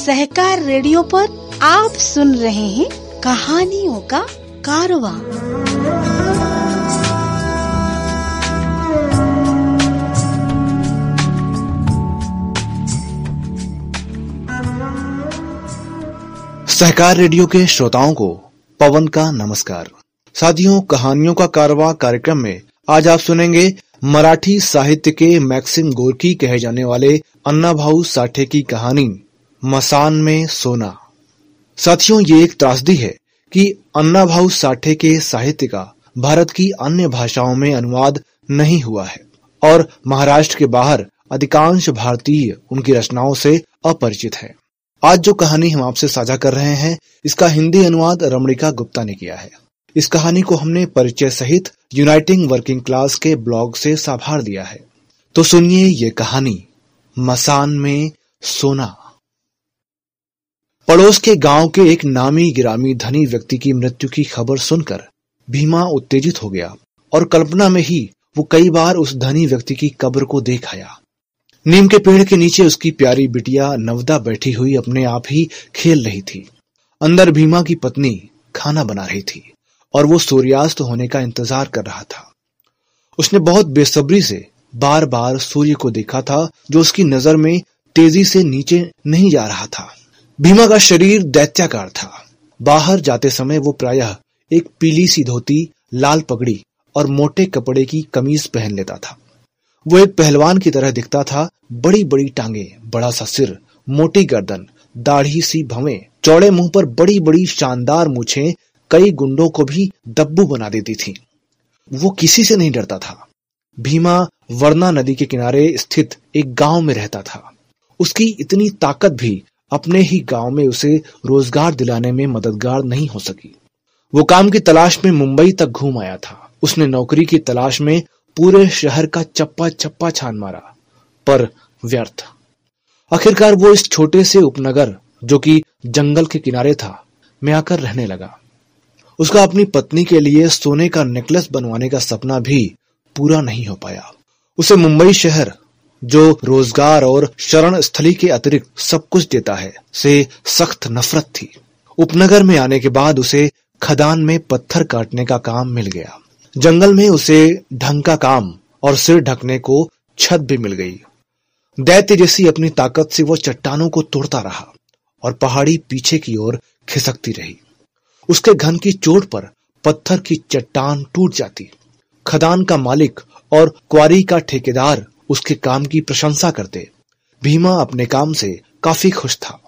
सहकार radio पर आप सुन रहे हैं कहानियों का कारवा। सहकार रेडियो के श्रोताओं को पवन का नमस्कार। साथियों, कहानियों का कारवा कार्यक्रम में आज आप सुनेंगे मराठी साहित्य के मैक्सिम गोरकी कहे जाने वाले अन्ना भाऊ साठे की कहानी। मसान में सोना। साथियों, ये एक त्रासदी है कि अन्ना भाऊ साठे के साहित्य का भारत की अन्य भाषाओं में अनुवाद नहीं हुआ है और महाराष्ट्र के बाहर अधिकांश भारतीय उनकी रचनाओं से अपरिचित है। आज जो कहानी हम आपसे साझा कर रहे हैं, इसका हिंदी अनुवाद रमणिका गुप्ता ने किया है। इस कहानी को हमने परिचय सहित यूनाइटिंग वर्किंग क्लास के ब्लॉग से साभार दिया है। तो सुनिए ये कहानी, मसान में सोना। पड़ोस के गाँव के एक नामी गिरामी धनी व्यक्ति की मृत्यु की खबर सुनकर भीमा उत्तेजित हो गया और कल्पना में ही वो कई बार उस धनी व्यक्ति की कब्र को देख आया। नीम के पेड़ के नीचे उसकी प्यारी बिटिया नवदा बैठी हुई अपने आप ही खेल रही थी। अंदर भीमा की पत्नी खाना बना रही थी और वो सूर्यास्त होने का इंतज़ार कर रहा था। उसने बहुत बेसब्री से बार बार सूर्य को देखा था जो उसकी नज़र में तेज़ी से नीचे नहीं जा रहा था। भीमा का शरीर दैत्याकार था। बाहर जाते समय वो प्रायः एक पीली सी धोती, लाल पगड़ी और मोटे कपड़े की कमीज पहन लेता था। वो एक पहलवान की तरह दिखता था बड़ी बड़ी टांगे बड़ा सा सिर, मोटी गर्दन, दाढ़ी सी भवें, चौड़े मुँह पर बड़ी बड़ी शानदार मूछें, कई गुंडों को भी दब्बू बना देती थी। वो किसी से नहीं डरता था। भीमा वर्णा नदी के किनारे स्थित एक गाँव में रहता था। उसकी इतनी ताकत भी अपने ही गाँव में उसे रोज़गार दिलाने में मददगार नहीं हो सकी। वो काम की तलाश में मुंबई तक घूम आया था। उसने नौकरी की तलाश में पूरे शहर का चप्पा चप्पा छान मारा, पर व्यर्थ। आखिरकार वो इस छोटे से उपनगर, जो कि जंगल के किनारे था, में आकर रहने लगा। उसका अपनी पत्नी के लिए सोने का नेकलेस बनवाने का सपना भी पूरा नहीं हो पाया। उसे मुंबई शहर जो रोज़गार और शरण स्थली के अतिरिक्त सब कुछ देता है, से सख्त नफरत थी। उपनगर में आने के बाद उसे खदान में पत्थर काटने का काम मिल गया। जंगल में उसे ढंग का काम और सिर ढकने को छत भी मिल गई। दैत्य जैसी अपनी ताकत से वो चट्टानों को तोड़ता रहा और पहाड़ी पीछे की ओर खिसकती रही। उसके घन की चोट पर पत्थर की चट्टान टूट जाती। खदान का मालिक और क्वारी का ठेकेदार उसके काम की प्रशंसा करते। भीमा अपने काम से काफ़ी खुश था।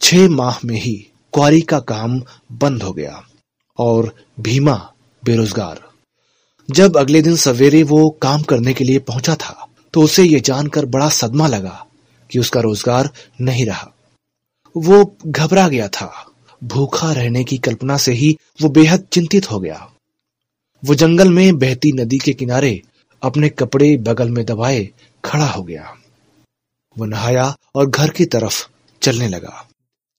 छह माह में ही क्वारी का काम बंद हो गया और भीमा बेरोजगार। जब अगले दिन सवेरे वो काम करने के लिए पहुँचा था तो उसे ये जानकर बड़ा सदमा लगा कि उसका रोज़गार नहीं रहा। वो घबरा गया था। भूखा रहने की कल्पना से ही वो बेहद चिंतित हो गया। वो जंगल में बहती नदी के किनारे अपने कपड़े बगल में दबाए खड़ा हो गया। वो नहाया और घर की तरफ़ चलने लगा।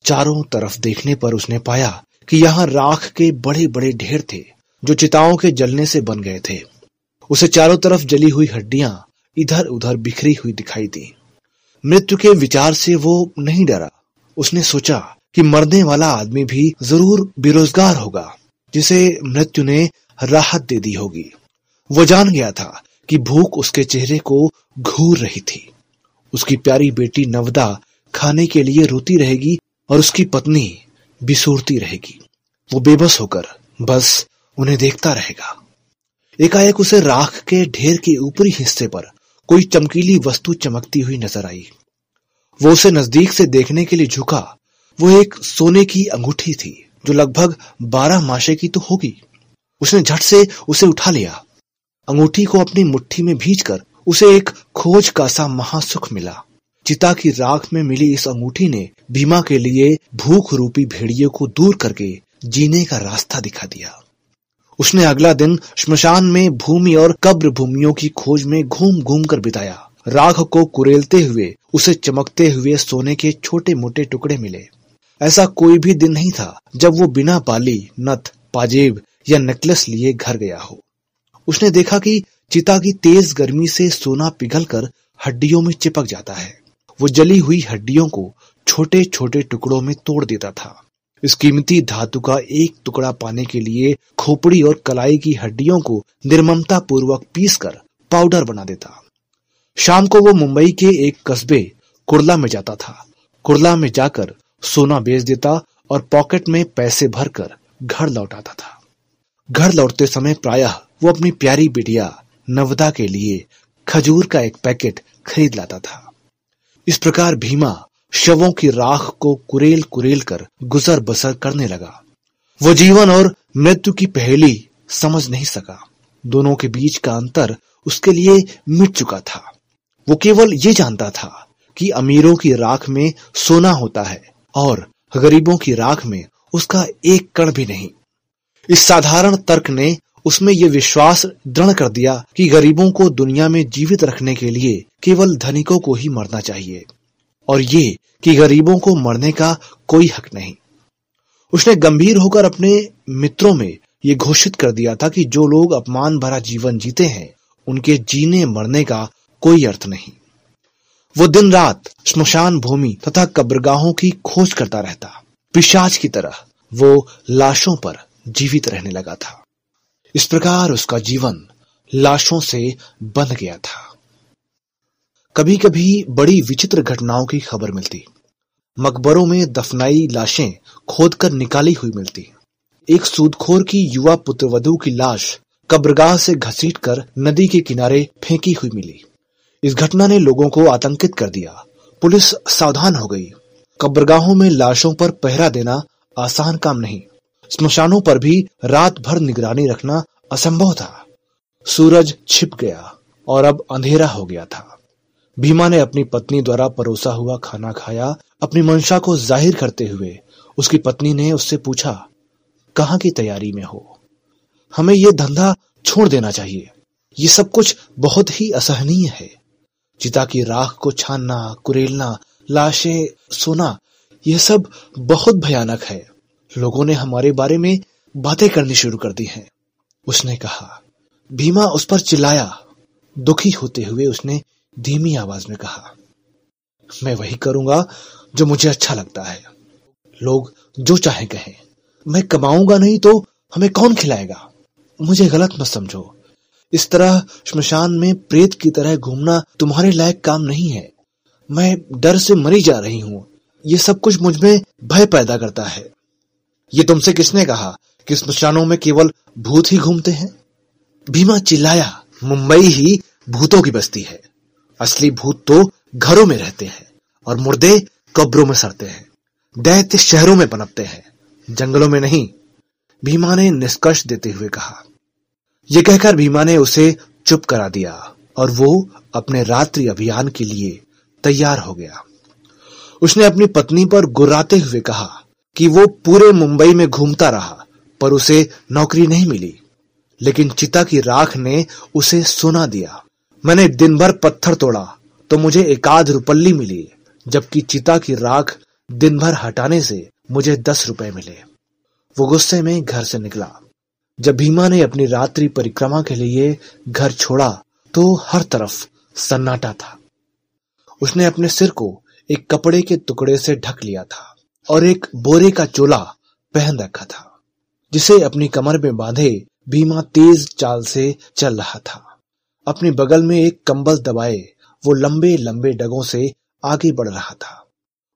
चारों तरफ़ देखने पर उसने पाया कि यहाँ राख के बड़े बड़े ढेर थे, जो चिताओं के जलने से बन गए थे। उसे चारों तरफ़ जली हुई हड्डियाँ इधर उधर बिखरी हुई दिखाई दी। मृत्यु के विचार से वो नहीं डरा। उसने सोचा कि मरने वाला आदमी भी ज़रूर बेरोजगार होगा, जिसे मृत्यु ने राहत दे दी होगी। वो जान गया था कि भूख उसके चेहरे को घूर रही थी। उसकी प्यारी बेटी नवदा खाने के लिए रोती रहेगी और उसकी पत्नी बिसूरती रहेगी। वो बेबस होकर बस उन्हें देखता रहेगा। एकाएक उसे राख के ढेर के ऊपरी हिस्से पर कोई चमकीली वस्तु चमकती हुई नज़र आई। वो उसे नज़दीक से देखने के लिए झुका। वो एक सोने की अंगूठी थी, जो लगभग बारह माशे की तो होगी। उसने झट से उसे उठा लिया। अंगूठी को अपनी मुट्ठी में भींचकर उसे एक खोज का सा महासुख मिला। चिता की राख में मिली इस अंगूठी ने भीमा के लिए भूख रूपी भेड़िए को दूर करके जीने का रास्ता दिखा दिया। उसने अगला दिन श्मशान में भूमि और कब्र भूमियों की खोज में घूम घूम कर बिताया। राख को कुरेलते हुए, उसे चमकते हुए सोने के छोटे मोटे टुकड़े मिले। ऐसा कोई भी दिन नहीं था जब वो बिना बाली, नथ, पाजेब या नेकलेस लिए घर गया हो। उसने देखा कि चिता की तेज गर्मी से सोना पिघलकर हड्डियों में चिपक जाता है। वो जली हुई हड्डियों को छोटे छोटे टुकड़ों में तोड़ देता था। इस कीमती धातु का एक टुकड़ा पाने के लिए खोपड़ी और कलाई की हड्डियों को निर्ममता पूर्वक पीस पाउडर बना देता। शाम को वो मुंबई के एक कस्बे, कुर्ला में जाता था। कुर्ला में जाकर सोना बेच देता और पॉकेट में पैसे भरकर घर लौटाता था। घर लौटते समय प्रायः वो अपनी प्यारी बिटिया नवदा के लिए खजूर का एक पैकेट खरीद लाता था। इस प्रकार भीमा शवों की राख को कुरेल कुरेल कर गुजर बसर करने लगा। वो जीवन और मृत्यु की पहेली समझ नहीं सका। दोनों के बीच का अंतर उसके लिए मिट चुका था। वो केवल ये जानता था कि अमीरों की राख में सोना होता है और गरीबों की राख में उसका एक कण भी नहीं। इस साधारण तर्क ने उसमें यह विश्वास दृढ़ कर दिया कि गरीबों को दुनिया में जीवित रखने के लिए केवल धनिकों को ही मरना चाहिए। और ये कि गरीबों को मरने का कोई हक नहीं। उसने गंभीर होकर अपने मित्रों में ये घोषित कर दिया था कि जो लोग अपमान भरा जीवन जीते हैं, उनके जीने मरने का कोई अर्थ नहीं। वो दिन रात स्मशान भूमि तथा कब्रगाहों की खोज करता रहता। पिशाच की तरह वो लाशों पर जीवित रहने लगा था। इस प्रकार उसका जीवन लाशों से बंध गया था। कभी कभी बड़ी विचित्र घटनाओं की खबर मिलती। मकबरों में दफनाई लाशें खोदकर निकाली हुई मिलती। एक सूदखोर की युवा पुत्रवधु की लाश कब्रगाह से घसीट कर नदी के किनारे फेंकी हुई मिली। इस घटना ने लोगों को आतंकित कर दिया। पुलिस सावधान हो गई। कब्रगाहों में लाशों पर पहरा देना आसान काम नहीं। स्मशानों पर भी रात भर निगरानी रखना असंभव था। सूरज छिप गया और अब अंधेरा हो गया था। भीमा ने अपनी पत्नी द्वारा परोसा हुआ खाना खाया, अपनी मंशा को ज़ाहिर करते हुए उसकी पत्नी ने उससे पूछा, कहाँ की तैयारी में हो? हमें यह धंधा छोड़ देना चाहिए। ये सब कुछ बहुत ही असहनीय है। चिता की राख को छानना, कुरेलना, लाशें, सोना, यह सब बहुत भयानक है। लोगों ने हमारे बारे में बातें करनी शुरू कर दी हैं। उसने कहा, भीमा उस पर चिल्लाया। दुखी होते हुए उसने धीमी आवाज़ में कहा, मैं वही करूँगा जो मुझे अच्छा लगता है। लोग जो चाहे कहें, मैं कमाऊँगा नहीं तो हमें कौन खिलाएगा? मुझे गलत मत समझो। इस तरह श्मशान में प्रेत की तरह घूमना तुम्हारे लायक काम नहीं है। मैं डर से मरी जा रही हूँ। ये सब कुछ मुझमें भय पैदा करता है। ये तुमसे किसने कहा? कि स्मशानों में केवल भूत ही घूमते हैं? भीमा चिल्लाया, मुंबई ही भूतों की बस्ती है। असली भूत तो घरों में रहते हैं और मुर्दे कब्रों में सड़ते हैं। दैत्य शहरों में पनपते हैं। जंगलों में नहीं, भीमा ने निष्कर्ष देते हुए कहा। यह कहकर भीमा ने उसे चुप करा दिया और वो अपने रात्रि अभियान के लिए तैयार हो गया। उसने अपनी पत्नी पर गुर्राते हुए कहा कि वो पूरे मुंबई में घूमता रहा, पर उसे नौकरी नहीं मिली। लेकिन चिता की राख ने उसे सोना दिया। मैंने दिन भर पत्थर तोड़ा तो मुझे एकाध रुपल्ली मिली, जबकि चिता की राख दिन भर हटाने से मुझे दस रुपए मिले। वो गुस्से में घर से निकला। जब भीमा ने अपनी रात्रि परिक्रमा के लिए घर छोड़ा तो हर तरफ़ सन्नाटा था। उसने अपने सिर को एक कपड़े के टुकड़े से ढक लिया था। और एक बोरे का चोला पहन रखा था, जिसे अपनी कमर में बांधे भीमा तेज चाल से चल रहा था। अपने बगल में एक कंबल दबाए, वो लंबे लंबे डगों से आगे बढ़ रहा था।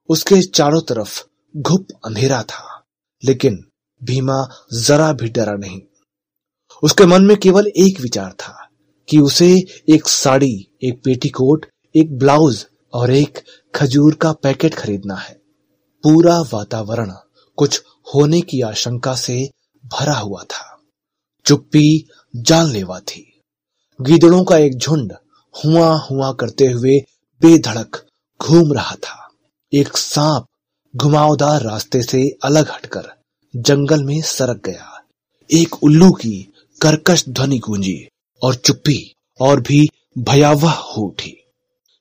उसके चारों तरफ़ घुप अंधेरा था, लेकिन भीमा जरा भी डरा नहीं। उसके मन में केवल एक विचार था कि उसे एक साड़ी, एक पेटीकोट, एक ब्लाउज और एक खजूर का पैकेट खरीदना है। पूरा वातावरण कुछ होने की आशंका से भरा हुआ था। चुप्पी जानलेवा थी। गीदड़ों का एक झुंड हुआ हुआ करते हुए बेधड़क घूम रहा था। एक सांप घुमावदार रास्ते से अलग हटकर जंगल में सरक गया। एक उल्लू की कर्कश ध्वनि गूंजी और चुप्पी और भी भयावह हो उठी।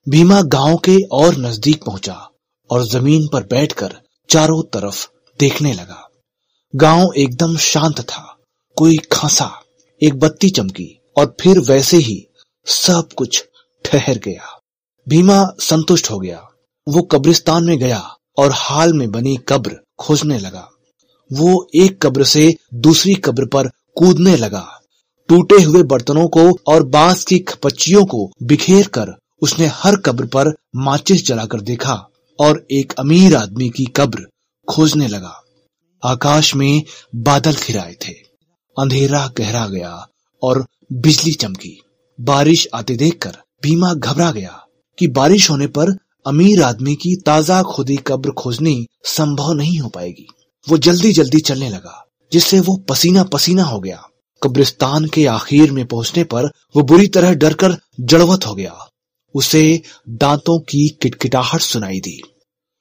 भीमा गाँव के और नज़दीक पहुँचा। और ज़मीन पर बैठकर चारों तरफ़ देखने लगा। गाँव एकदम शांत था, कोई खांसा, एक बत्ती चमकी और फिर वैसे ही सब कुछ ठहर गया। भीमा संतुष्ट हो गया। वो कब्रिस्तान में गया और हाल में बनी कब्र खोजने लगा। वो एक कब्र से दूसरी कब्र पर कूदने लगा। टूटे हुए बर्तनों को और बाँस की खपच्चियों को बिखेर कर उसने हर कब्र पर माचिस जलाकर देखा। और एक अमीर आदमी की कब्र खोजने लगा। आकाश में बादल खिराए थे। अंधेरा गहरा गया और बिजली चमकी। बारिश आते देखकर भीमा घबरा गया कि बारिश होने पर अमीर आदमी की ताज़ा खुदी कब्र खोजनी संभव नहीं हो पाएगी। वो जल्दी जल्दी चलने लगा, जिससे वो पसीना पसीना हो गया। कब्रिस्तान के आखिर में पहुँचने पर वो बुरी तरह डरकर जड़वत हो गया। उसे दांतों की किटकिटाहट सुनाई दी।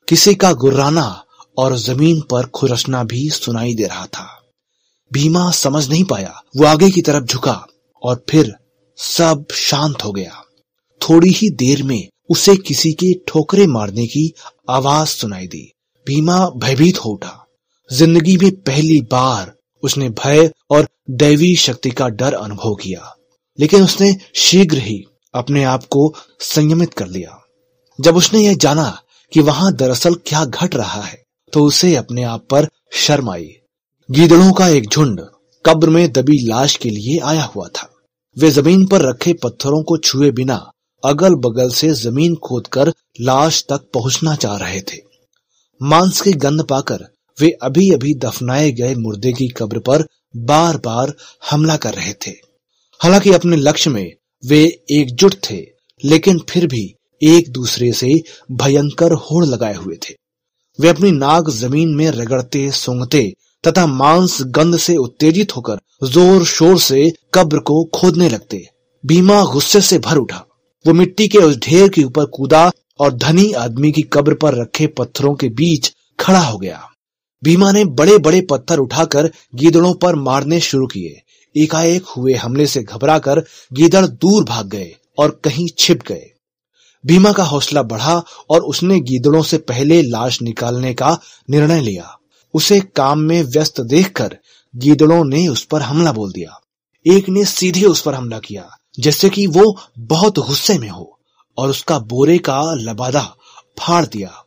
किसी का गुर्राना और ज़मीन पर खुरसना भी सुनाई दे रहा था। भीमा समझ नहीं पाया। वो आगे की तरफ़ झुका और फिर सब शांत हो गया। थोड़ी ही देर में उसे किसी के ठोकरे मारने की आवाज़ सुनाई दी। भीमा भयभीत हो उठा। ज़िंदगी में पहली बार उसने भय और दैवी शक्ति का डर अनुभव किया। लेकिन उसने शीघ्र ही अपने आप को संयमित कर लिया। जब उसने यह जाना कि वहाँ दरअसल क्या घट रहा है तो उसे अपने आप पर शर्म आई। गीदड़ों का एक झुंड कब्र में दबी लाश के लिए आया हुआ था। वे ज़मीन पर रखे पत्थरों को छुए बिना अगल बगल से ज़मीन खोदकर लाश तक पहुँचना चाह रहे थे। मांस की गंध पाकर वे अभी अभी दफनाए गए मुर्दे की कब्र पर बार बार हमला कर रहे थे। हालाँकि अपने लक्ष्य में वे एकजुट थे, लेकिन फिर भी एक दूसरे से भयंकर होड़ लगाए हुए थे। वे अपनी नाक ज़मीन में रगड़ते, सूंघते तथा मांस गंध से उत्तेजित होकर ज़ोर शोर से कब्र को खोदने लगते। भीमा गुस्से से भर उठा। वो मिट्टी के उस ढेर के ऊपर कूदा और धनी आदमी की कब्र पर रखे पत्थरों के बीच खड़ा हो गया। भीमा ने बड़े बड़े पत्थर उठाकर गीदड़ों पर मारने शुरू किए। एकाएक हुए हमले से घबराकर गीदड़ दूर भाग गए और कहीं छिप गए। भीमा का हौसला बढ़ा और उसने गीदड़ों से पहले लाश निकालने का निर्णय लिया। उसे काम में व्यस्त देखकर गीदड़ों ने उस पर हमला बोल दिया। एक ने सीधे उस पर हमला किया जैसे कि वो बहुत गुस्से में हो और उसका बोरे का लबादा फाड़ दिया।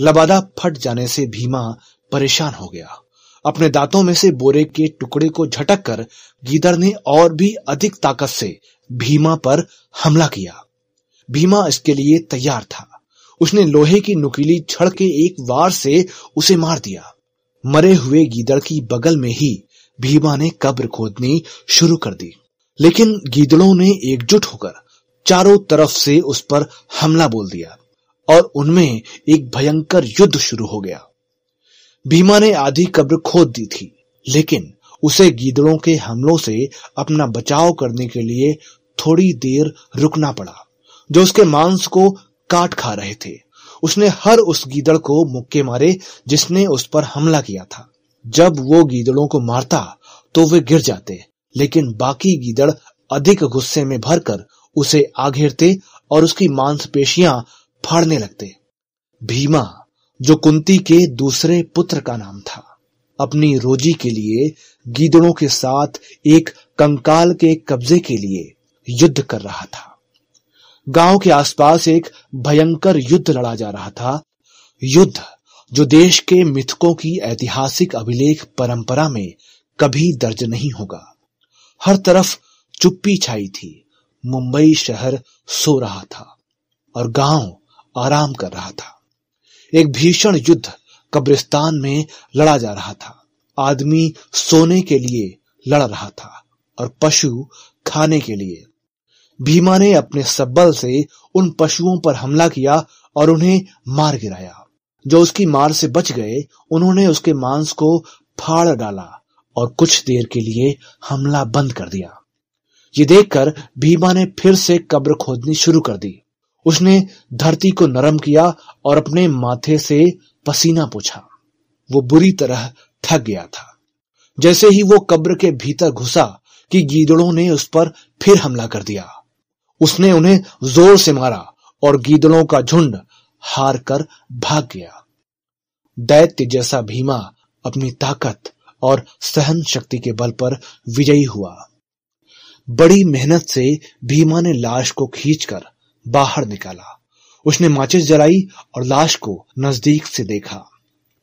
लबादा फट जाने से भीमा परेशान हो गया। अपने दांतों में से बोरे के टुकड़े को झटक कर गीदड़ ने और भी अधिक ताकत से भीमा पर हमला किया। भीमा इसके लिए तैयार था। उसने लोहे की नुकीली छड़ के एक वार से उसे मार दिया। मरे हुए गीदड़ की बगल में ही भीमा ने कब्र खोदनी शुरू कर दी। लेकिन गीदड़ों ने एकजुट होकर चारों तरफ़ से उस पर हमला बोल दिया और उनमें एक भयंकर युद्ध शुरू हो गया। भीमा ने आधी कब्र खोद दी थी, लेकिन उसे गीदड़ों के हमलों से अपना बचाव करने के लिए थोड़ी देर रुकना पड़ा, जो उसके मांस को काट खा रहे थे। उसने हर उस गीदड़ को मुक्के मारे जिसने उस पर हमला किया था। जब वो गीदड़ों को मारता तो वे गिर जाते, लेकिन बाकी गीदड़ अधिक गुस्से में भरकर उसे आघेरते और उसकी मांसपेशियाँ फाड़ने लगते। भीमा जो कुंती के दूसरे पुत्र का नाम था। अपनी रोजी के लिए गीदड़ों के साथ एक कंकाल के कब्जे के लिए युद्ध कर रहा था। गाँव के आसपास एक भयंकर युद्ध लड़ा जा रहा था। युद्ध, जो देश के मिथकों की ऐतिहासिक अभिलेख परंपरा में कभी दर्ज नहीं होगा। हर तरफ़ चुप्पी छाई थी। मुंबई शहर सो रहा था और गाँव आराम कर रहा था। एक भीषण युद्ध कब्रिस्तान में लड़ा जा रहा था। आदमी सोने के लिए लड़ रहा था और पशु खाने के लिए। भीमा ने अपने सबल से उन पशुओं पर हमला किया और उन्हें मार गिराया। जो उसकी मार से बच गए, उन्होंने उसके मांस को फाड़ डाला और कुछ देर के लिए हमला बंद कर दिया। ये देखकर भीमा ने फिर से कब्र खोदनी शुरू कर दी। उसने धरती को नरम किया और अपने माथे से पसीना पूछा। वो बुरी तरह थक गया था। जैसे ही वो कब्र के भीतर घुसा कि गीदड़ों ने उस पर फिर हमला कर दिया। उसने उन्हें ज़ोर से मारा और गीदड़ों का झुंड हार कर भाग गया। दैत्य जैसा भीमा अपनी ताकत और सहन शक्ति के बल पर विजयी हुआ। बड़ी मेहनत से भीमा ने लाश को खींचकर बाहर निकाला। उसने माचिस जलाई और लाश को नज़दीक से देखा।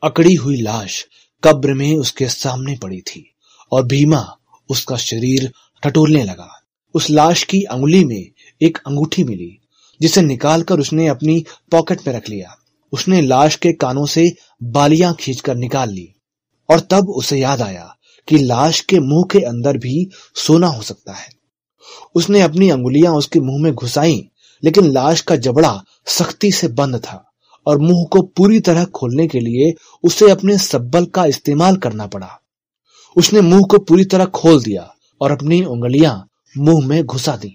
अकड़ी हुई लाश कब्र में उसके सामने पड़ी थी और भीमा उसका शरीर टटोलने लगा। उस लाश की अंगुली में एक अंगूठी मिली, जिसे निकालकर उसने अपनी पॉकेट में रख लिया। उसने लाश के कानों से बालियाँ खींचकर निकाल ली और तब उसे याद आया कि लाश के मुँह के अंदर भी सोना हो सकता है। उसने अपनी अंगुलियाँ उसके मुँह में घुसाई लेकिन लाश का जबड़ा सख्ती से बंद था और मुँह को पूरी तरह खोलने के लिए उसे अपने सब्बल का इस्तेमाल करना पड़ा। उसने मुँह को पूरी तरह खोल दिया और अपनी उंगलियाँ मुँह में घुसा दी।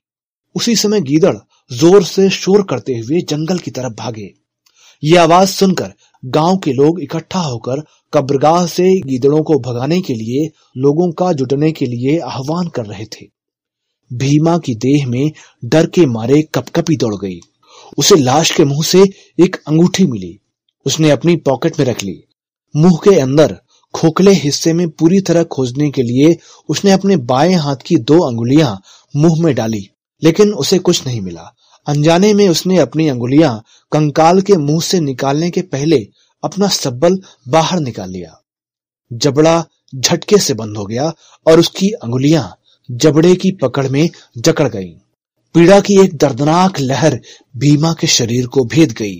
उसी समय गीदड़ ज़ोर से शोर करते हुए जंगल की तरफ़ भागे। ये आवाज़ सुनकर गाँव के लोग इकट्ठा होकर कब्रगाह से गीदड़ों को भगाने के लिए, लोगों का जुटने के लिए आह्वान कर रहे थे। भीमा की देह में डर के मारे कपकपी दौड़ गई। उसे लाश के मुँह से एक अंगूठी मिली। उसने अपनी पॉकेट में रख ली। मुँह के अंदर खोखले हिस्से में पूरी तरह खोजने के लिए उसने अपने बाएँ हाथ की दो अंगुलियाँ मुँह में डाली, लेकिन उसे कुछ नहीं मिला। अनजाने में उसने अपनी अंगुलियाँ कंकाल के मुँह से निकालने के पहले अपना सब्बल बाहर निकाल लिया। जबड़ा झटके से बंद हो गया और उसकी अंगुलियाँ जबड़े की पकड़ में जकड़ गई। पीड़ा की एक दर्दनाक लहर भीमा के शरीर को भेद गई।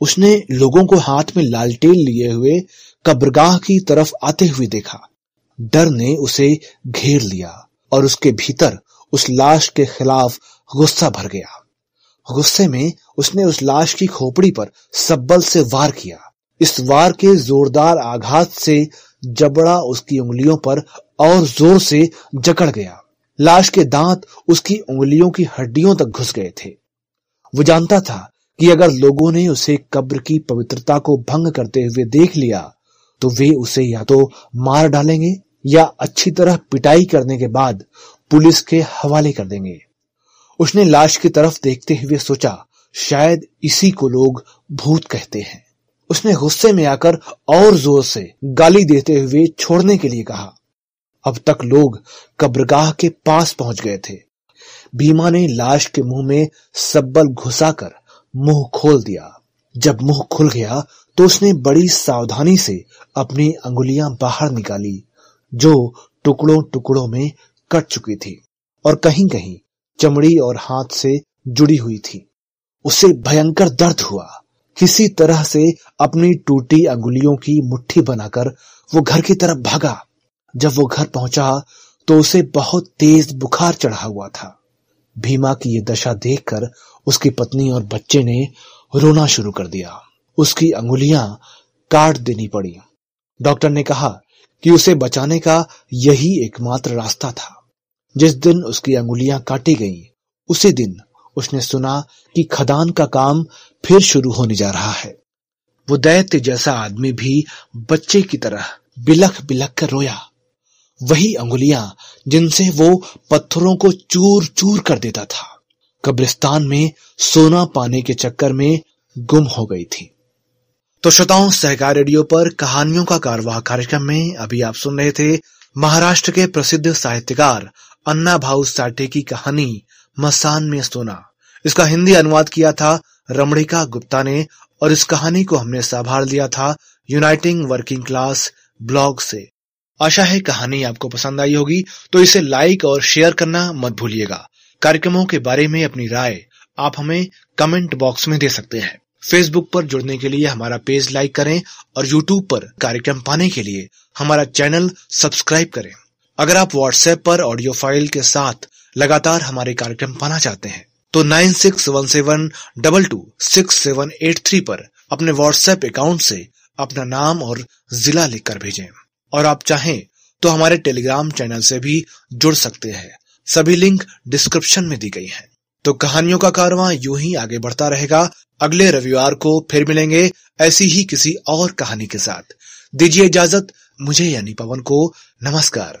उसने लोगों को हाथ में लालटेन लिए हुए कब्रगाह की तरफ़ आते हुए देखा। डर ने उसे घेर लिया और उसके भीतर उस लाश के खिलाफ गुस्सा भर गया। गुस्से में उसने उस लाश की खोपड़ी पर सब्बल से वार किया। इस वार के जोरदार आघात से जबड़ा उसकी उंगलियों पर और ज़ोर से जकड़ गया। लाश के दांत उसकी उंगलियों की हड्डियों तक घुस गए थे। वो जानता था कि अगर लोगों ने उसे कब्र की पवित्रता को भंग करते हुए देख लिया तो वे उसे या तो मार डालेंगे या अच्छी तरह पिटाई करने के बाद पुलिस के हवाले कर देंगे। उसने लाश की तरफ़ देखते हुए सोचा, शायद इसी को लोग भूत कहते हैं। उसने गुस्से में आकर और ज़ोर से गाली देते हुए छोड़ने के लिए कहा। अब तक लोग कब्रगाह के पास पहुँच गए थे। भीमा ने लाश के मुँह में सब्बल घुसाकर मुँह खोल दिया। जब मुँह खुल गया तो उसने बड़ी सावधानी से अपनी अंगुलियाँ बाहर निकाली, जो टुकड़ों टुकड़ों में कट चुकी थी और कहीं कहीं चमड़ी और हाथ से जुड़ी हुई थी। उसे भयंकर दर्द हुआ। किसी तरह से अपनी टूटी अंगुलियों की मुट्ठी बनाकर वो घर की तरफ़ भागा। जब वो घर पहुँचा तो उसे बहुत तेज बुखार चढ़ा हुआ था। भीमा की ये दशा देखकर उसकी पत्नी और बच्चे ने रोना शुरू कर दिया। उसकी अंगुलियाँ काट देनी पड़ी। डॉक्टर ने कहा कि उसे बचाने का यही एकमात्र रास्ता था। जिस दिन उसकी अंगुलियाँ काटी गईं, उसी दिन उसने सुना कि खदान का काम फिर शुरू होने जा रहा है। वो दैत्य जैसा आदमी भी बच्चे की तरह बिलख बिलख कर रोया। वही अंगुलियाँ जिनसे वो पत्थरों को चूर चूर कर देता था। कब्रिस्तान में सोना पाने के चक्कर में गुम हो गई थी। तो श्रोताओं, सहकार रेडियो पर कहानियों का कारवाह कार्यक्रम में अभी आप सुन रहे थे महाराष्ट्र के प्रसिद्ध साहित्यकार अन्ना भाऊ साठे की कहानी मसान में सोना। इसका हिंदी अनुवाद किया था रमणिका गुप्ता ने और इस कहानी को हमने संभाल दिया था यूनाइटिंग वर्किंग क्लास ब्लॉग से। आशा है कहानी आपको पसंद आई होगी तो इसे लाइक और शेयर करना मत भूलिएगा। कार्यक्रमों के बारे में अपनी राय आप हमें कमेंट बॉक्स में दे सकते हैं। फेसबुक पर जुड़ने के लिए हमारा पेज लाइक करें और यूट्यूब पर कार्यक्रम पाने के लिए हमारा चैनल सब्सक्राइब करें। अगर आप व्हाट्सएप पर ऑडियो फ़ाइल के साथ लगातार हमारे कार्यक्रम पाना चाहते हैं तो nine six one seven double two six seven eight three पर अपने व्हाट्सएप अकाउंट से अपना नाम और जिला लिखकर भेजें। और आप चाहें तो हमारे टेलीग्राम चैनल से भी जुड़ सकते हैं। सभी लिंक डिस्क्रिप्शन में दी गई हैं। तो कहानियों का कारवां यूँ ही आगे बढ़ता रहेगा। अगले रविवार को फिर मिलेंगे ऐसी ही किसी और कहानी के साथ। दीजिए इजाज़त, मुझे यानी पवन को नमस्कार।